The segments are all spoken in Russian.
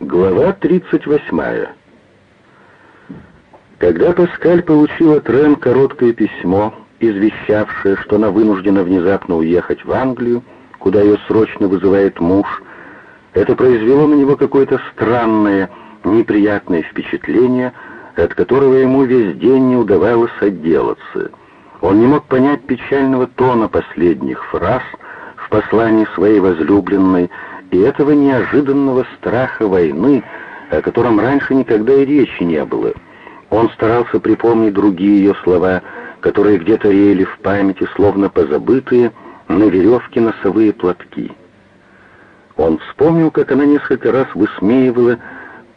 Глава 38. Когда Паскаль получил от Рен короткое письмо, извещавшее, что она вынуждена внезапно уехать в Англию, куда ее срочно вызывает муж, это произвело на него какое-то странное, неприятное впечатление, от которого ему весь день не удавалось отделаться. Он не мог понять печального тона последних фраз в послании своей возлюбленной и этого неожиданного страха войны, о котором раньше никогда и речи не было. Он старался припомнить другие ее слова, которые где-то реяли в памяти, словно позабытые, на веревке носовые платки. Он вспомнил, как она несколько раз высмеивала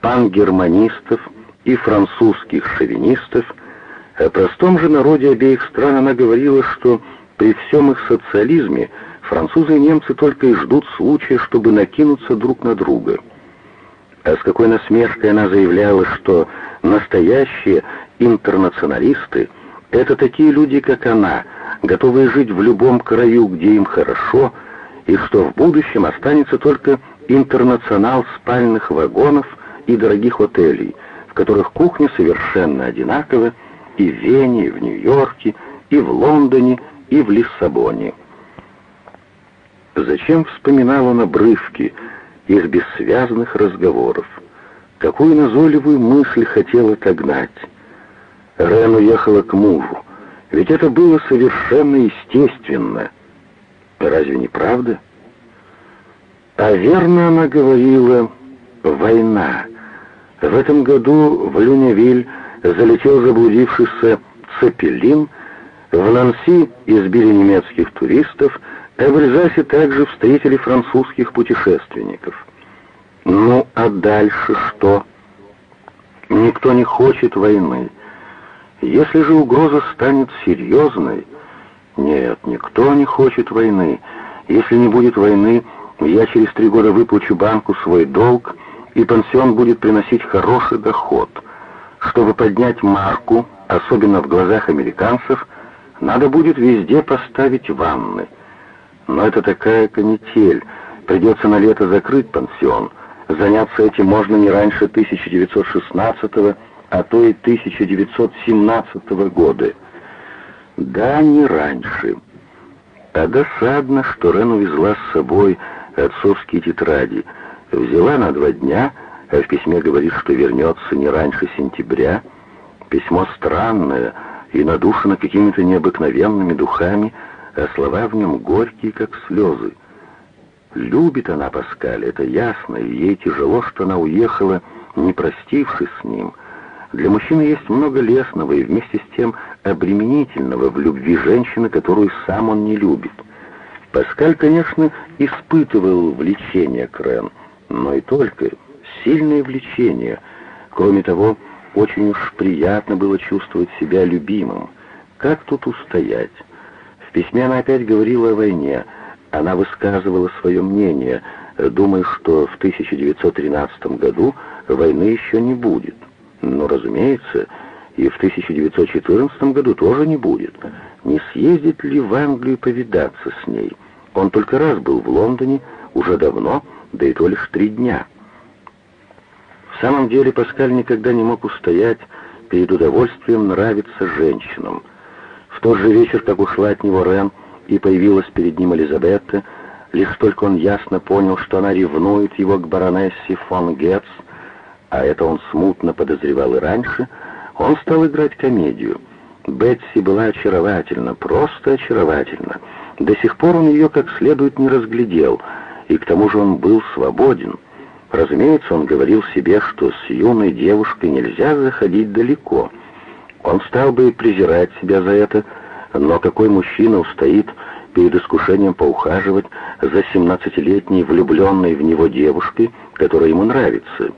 пангерманистов и французских шовинистов. О простом же народе обеих стран она говорила, что при всем их социализме французы и немцы только и ждут случая, чтобы накинуться друг на друга. А с какой насмешкой она заявляла, что настоящие интернационалисты — это такие люди, как она, готовые жить в любом краю, где им хорошо, и что в будущем останется только интернационал спальных вагонов и дорогих отелей, в которых кухня совершенно одинакова и в Вене, и в Нью-Йорке, и в Лондоне, и в Лиссабоне. Зачем вспоминал он обрывки их бессвязных разговоров? Какую назойливую мысль хотел отогнать? Рен уехала к мужу, ведь это было совершенно естественно. Разве не правда? А верно она говорила «война». В этом году в Люневиль залетел заблудившийся Цепелин, в Нанси избили немецких туристов, а в Эльзасе также встретили французских путешественников. Ну, а дальше что? Никто не хочет войны. Если же угроза станет серьезной... Нет, никто не хочет войны. Если не будет войны, я через три года выплачу банку свой долг, и пансион будет приносить хороший доход. Чтобы поднять марку, особенно в глазах американцев, надо будет везде поставить ванны. Но это такая канитель. Придется на лето закрыть пансион. Заняться этим можно не раньше 1916 а то и 1917 года. Да, не раньше. А досадно, что Рен увезла с собой отцовские тетради. Взяла на два дня, а в письме говорит, что вернется не раньше сентября. Письмо странное и надушено какими-то необыкновенными духами, а слова в нем горькие, как слезы. Любит она Паскаль, это ясно, и ей тяжело, что она уехала, не простившись с ним. Для мужчины есть много лесного и вместе с тем обременительного в любви женщины, которую сам он не любит. Паскаль, конечно, испытывал влечение к Рен, но и только сильное влечение. Кроме того, очень уж приятно было чувствовать себя любимым. Как тут устоять? В письме она опять говорила о войне. Она высказывала свое мнение, думая, что в 1913 году войны еще не будет. Но, разумеется, и в 1914 году тоже не будет. Не съездит ли в Англию повидаться с ней? Он только раз был в Лондоне, уже давно, да и то лишь три дня. В самом деле Паскаль никогда не мог устоять перед удовольствием нравиться женщинам. Тот же вечер, как ушла от него Рен, и появилась перед ним Элизабетта, лишь только он ясно понял, что она ревнует его к баронессе фон Гетц, а это он смутно подозревал и раньше, он стал играть комедию. Бетси была очаровательна, просто очаровательна. До сих пор он ее как следует не разглядел, и к тому же он был свободен. Разумеется, он говорил себе, что с юной девушкой нельзя заходить далеко — он стал бы презирать себя за это, но какой мужчина устоит перед искушением поухаживать за семнадцатилетней влюбленной в него девушкой, которая ему нравится?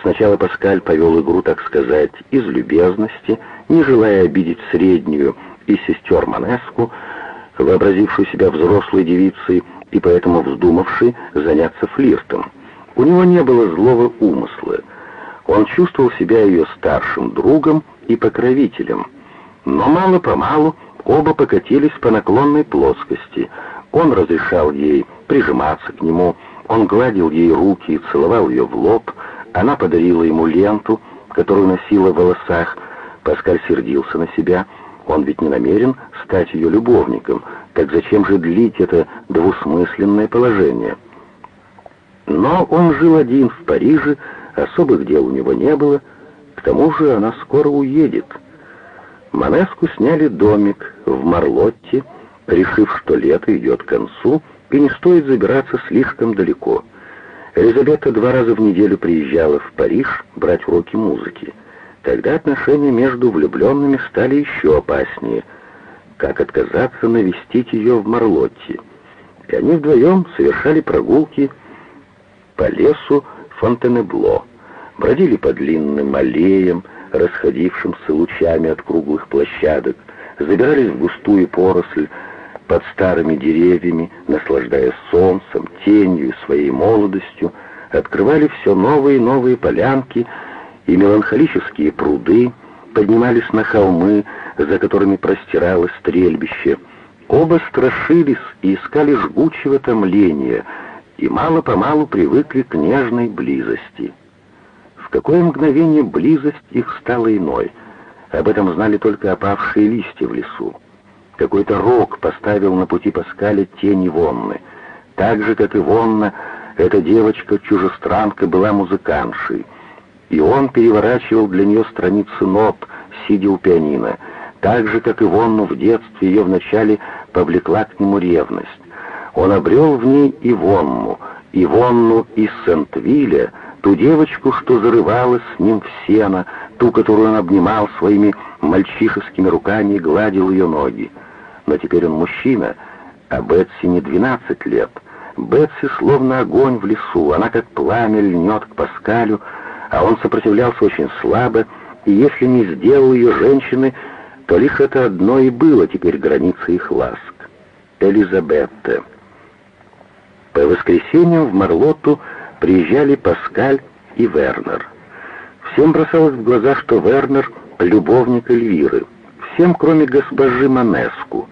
Сначала Паскаль повел игру, так сказать, из любезности, не желая обидеть среднюю и сестер Манеску, вообразившую себя взрослой девицей и поэтому вздумавшей заняться флиртом. У него не было злого умысла. Он чувствовал себя ее старшим другом и покровителем. Но мало-помалу оба покатились по наклонной плоскости. Он разрешал ей прижиматься к нему, он гладил ей руки и целовал ее в лоб, Она подарила ему ленту, которую носила в волосах. Паскаль сердился на себя. Он ведь не намерен стать ее любовником. Так зачем же длить это двусмысленное положение? Но он жил один в Париже, особых дел у него не было. К тому же она скоро уедет. Манеску сняли домик в Марлотте, решив, что лето идет к концу, и не стоит забираться слишком далеко. Элизабета два раза в неделю приезжала в Париж брать уроки музыки. Тогда отношения между влюбленными стали еще опаснее. Как отказаться навестить ее в Марлотте? И они вдвоем совершали прогулки по лесу Фонтенебло, бродили по длинным аллеям, расходившимся лучами от круглых площадок, забирались в густую поросль под старыми деревьями, наслаждаясь солнцем, тенью своей молодостью, открывали все новые и новые полянки и меланхолические пруды, поднимались на холмы, за которыми простиралось стрельбище. Оба страшились и искали жгучего томления, и мало-помалу привыкли к нежной близости. Какое мгновение близость их стала иной. Об этом знали только опавшие листья в лесу. Какой-то рок поставил на пути Паскаля тень Ивонны. Так же, как и Вонна, эта девочка-чужестранка была музыкантшей. И он переворачивал для нее страницы нот, сидя у пианино. Так же, как и Вонну в детстве, ее вначале повлекла к нему ревность. Он обрел в ней Ивонну, Ивонну из Сент-Вилля, ту девочку, что зарывалась с ним в сено, ту, которую он обнимал своими мальчишескими руками и гладил ее ноги. Но теперь он мужчина, а Бетси не 12 лет. Бетси словно огонь в лесу, она как пламя льнет к Паскалю, а он сопротивлялся очень слабо, и если не сделал ее женщины, то лишь это одно и было теперь границей их ласк. Элизабетта. По воскресеньям в Марлотту приезжали Паскаль и Вернер. Всем бросалось в глаза, что Вернер — любовник Эльвиры. Всем, кроме госпожи Манеску.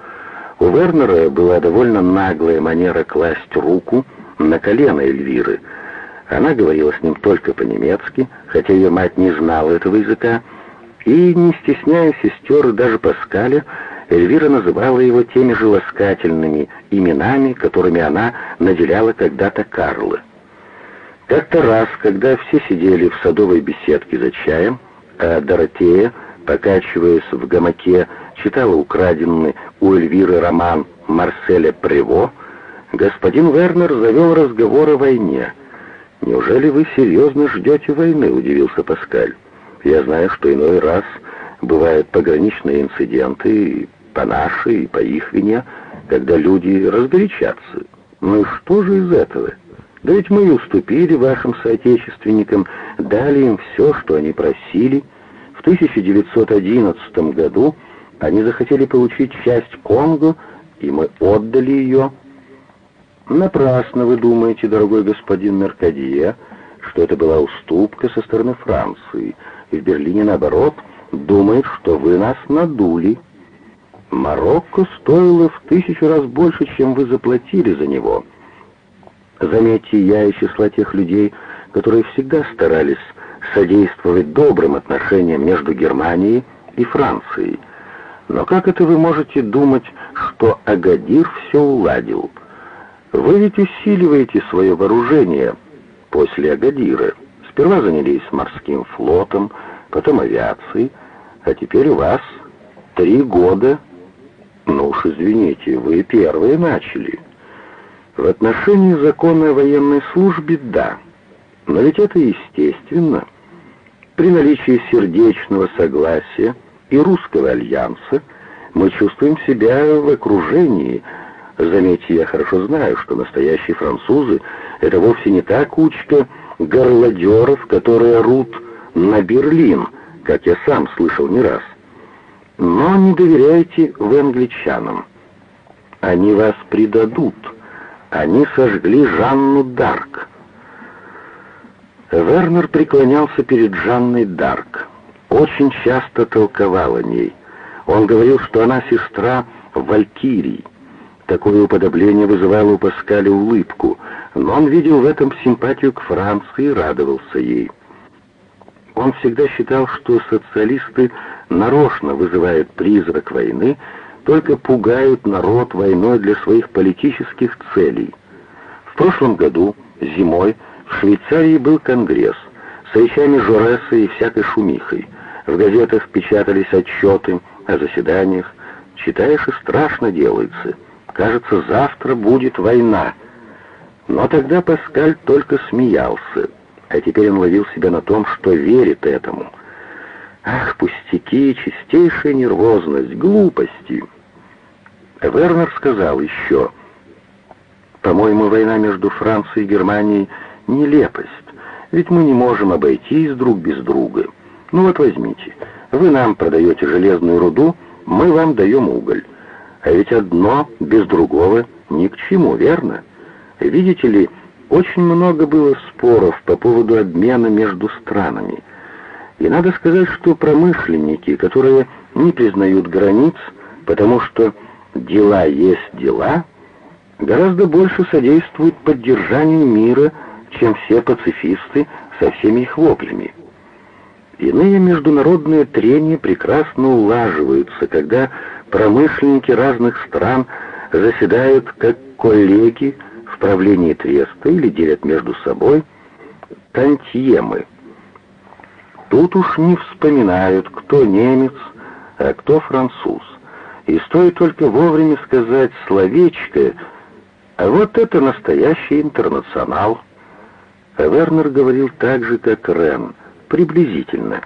У Вернера была довольно наглая манера класть руку на колено Эльвиры. Она говорила с ним только по-немецки, хотя ее мать не знала этого языка, и, не стесняя сестер даже Паскаля, Эльвира называла его теми же ласкательными именами, которыми она наделяла когда-то Карла. Как-то раз, когда все сидели в садовой беседке за чаем, а Доротея, покачиваясь в гамаке, читала украденный у Эльвиры роман Марселя Прево, господин Вернер завел разговор о войне. «Неужели вы серьезно ждете войны?» — удивился Паскаль. «Я знаю, что иной раз бывают пограничные инциденты, по нашей и по их вине, когда люди разгорячатся. Ну и что же из этого? Да ведь мы уступили вашим соотечественникам, дали им все, что они просили. В 1911 году они захотели получить часть Конго, и мы отдали ее. Напрасно вы думаете, дорогой господин Меркадье, что это была уступка со стороны Франции. В Берлине, наоборот, думают, что вы нас надули. Марокко стоило в тысячу раз больше, чем вы заплатили за него. Заметьте, я из числа тех людей, которые всегда старались содействовать добрым отношениям между Германией и Францией. Но как это вы можете думать, что Агадир все уладил? Вы ведь усиливаете свое вооружение после Агадира. Сперва занялись морским флотом, потом авиацией, а теперь у вас три года ну уж извините, вы первые начали. В отношении закона о военной службе — да. Но ведь это естественно. При наличии сердечного согласия и русского альянса мы чувствуем себя в окружении. Заметьте, я хорошо знаю, что настоящие французы — это вовсе не та кучка горлодеров, которые рут на Берлин, как я сам слышал не раз. Но не доверяйте вы англичанам. Они вас предадут. Они сожгли Жанну Дарк. Вернер преклонялся перед Жанной Дарк. Очень часто толковал о ней. Он говорил, что она сестра Валькирии. Такое уподобление вызывало у Паскаля улыбку, но он видел в этом симпатию к Франции и радовался ей. Он всегда считал, что социалисты нарочно вызывают призрак войны, только пугают народ войной для своих политических целей. В прошлом году, зимой, в Швейцарии был конгресс с речами Жореса и всякой шумихой. В газетах печатались отчеты о заседаниях. Читаешь и страшно делается. Кажется, завтра будет война. Но тогда Паскаль только смеялся, а теперь он ловил себя на том, что верит этому. Ах, пустяки, чистейшая нервозность, глупости. Вернер сказал еще, «По-моему, война между Францией и Германией — нелепость, ведь мы не можем обойтись друг без друга. Ну вот возьмите, вы нам продаете железную руду, мы вам даем уголь. А ведь одно без другого ни к чему, верно? Видите ли, очень много было споров по поводу обмена между странами. И надо сказать, что промышленники, которые не признают границ, потому что дела есть дела, гораздо больше содействуют поддержанию мира, чем все пацифисты со всеми их воплями. Иные международные трения прекрасно улаживаются, когда промышленники разных стран заседают как коллеги в правлении треста или делят между собой тантьемы. Тут уж не вспоминают, кто немец, а кто француз. И стоит только вовремя сказать словечко, а вот это настоящий интернационал. А Вернер говорил так же, как Рен — Приблизительно.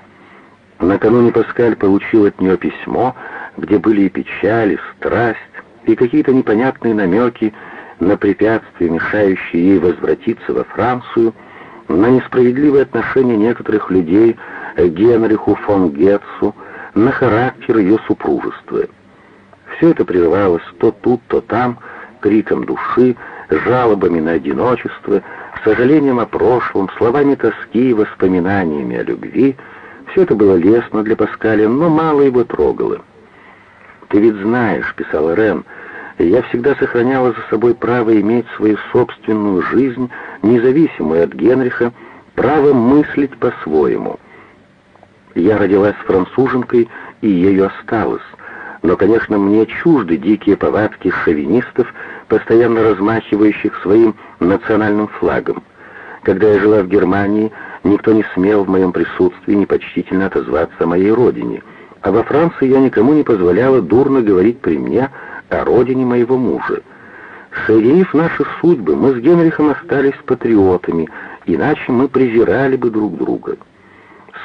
Накануне Паскаль получил от нее письмо, где были и печаль, и страсть, и какие-то непонятные намеки на препятствия, мешающие ей возвратиться во Францию, на несправедливое отношение некоторых людей Генриху фон Гетцу, на характер ее супружества. Все это прерывалось то тут, то там, криком души, жалобами на одиночество, сожалением о прошлом, словами тоски и воспоминаниями о любви. Все это было лестно для Паскаля, но мало его трогало. «Ты ведь знаешь», — писала Рен, — «я всегда сохраняла за собой право иметь свою собственную жизнь, независимую от Генриха, право мыслить по-своему. Я родилась француженкой и ею осталась». Но, конечно, мне чужды дикие повадки шовинистов, постоянно размахивающих своим национальным флагом. Когда я жила в Германии, никто не смел в моем присутствии непочтительно отозваться о моей родине, а во Франции я никому не позволяла дурно говорить при мне о родине моего мужа. Соединив наши судьбы, мы с Генрихом остались патриотами, иначе мы презирали бы друг друга.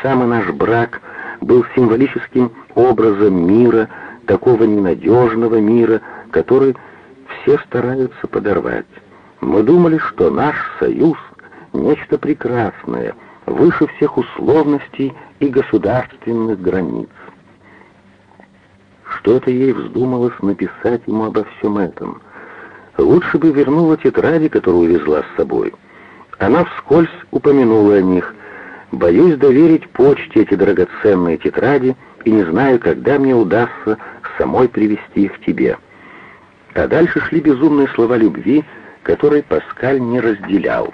Самый наш брак был символическим образом мира, такого ненадежного мира, который все стараются подорвать. Мы думали, что наш союз — нечто прекрасное, выше всех условностей и государственных границ. Что-то ей вздумалось написать ему обо всем этом. Лучше бы вернула тетради, которую везла с собой. Она вскользь упомянула о них. «Боюсь доверить почте эти драгоценные тетради и не знаю, когда мне удастся самой привести их тебе». А дальше шли безумные слова любви, которые Паскаль не разделял.